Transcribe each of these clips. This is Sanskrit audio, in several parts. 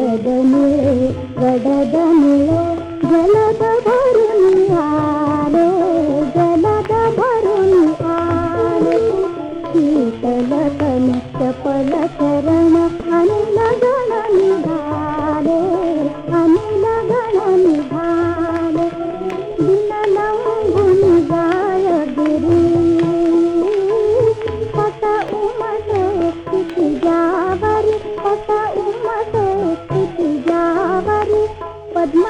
वद под.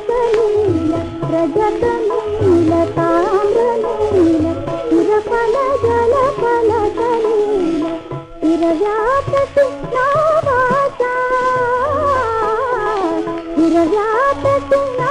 我的。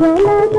ಬಲದ